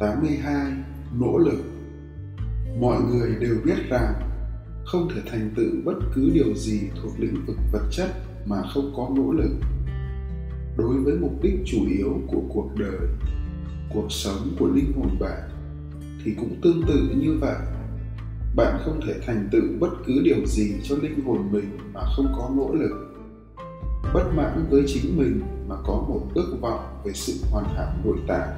82. Nỗ lực Mọi người đều biết rằng không thể thành tựu bất cứ điều gì thuộc lĩnh vực vật chất mà không có nỗ lực. Đối với mục đích chủ yếu của cuộc đời, cuộc sống của linh hồn bạn thì cũng tương tự như vậy. Bạn không thể thành tựu bất cứ điều gì cho linh hồn mình mà không có nỗ lực. Bất mãn với chính mình mà có một ước vọng về sự hoàn hảo nội tại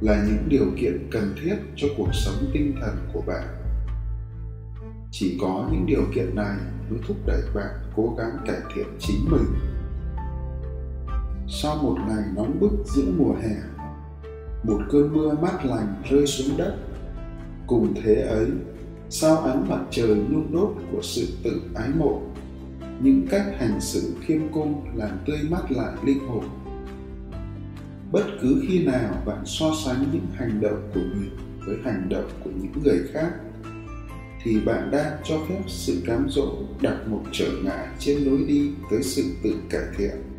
là những điều kiện cần thiết cho cuộc sống tinh thần của bạn. Chỉ có những điều kiện này mới thúc đẩy bạn cố gắng cải thiện chính mình. Sau một ngày nóng bức giữa mùa hè, một cơn mưa mát lành rơi xuống đất, cùng thế ấy, sau ánh mặt trời nhung đốt của sự tự ái mộ, những cách hành xử khiêm cung làm tươi mát lại linh hồn bất cứ khi nào bạn so sánh những hành động của mình với hành động của những người khác, thì bạn đang cho phép sự cám dỗ đặt một trở ngại trên lối đi tới sự tự cải thiện.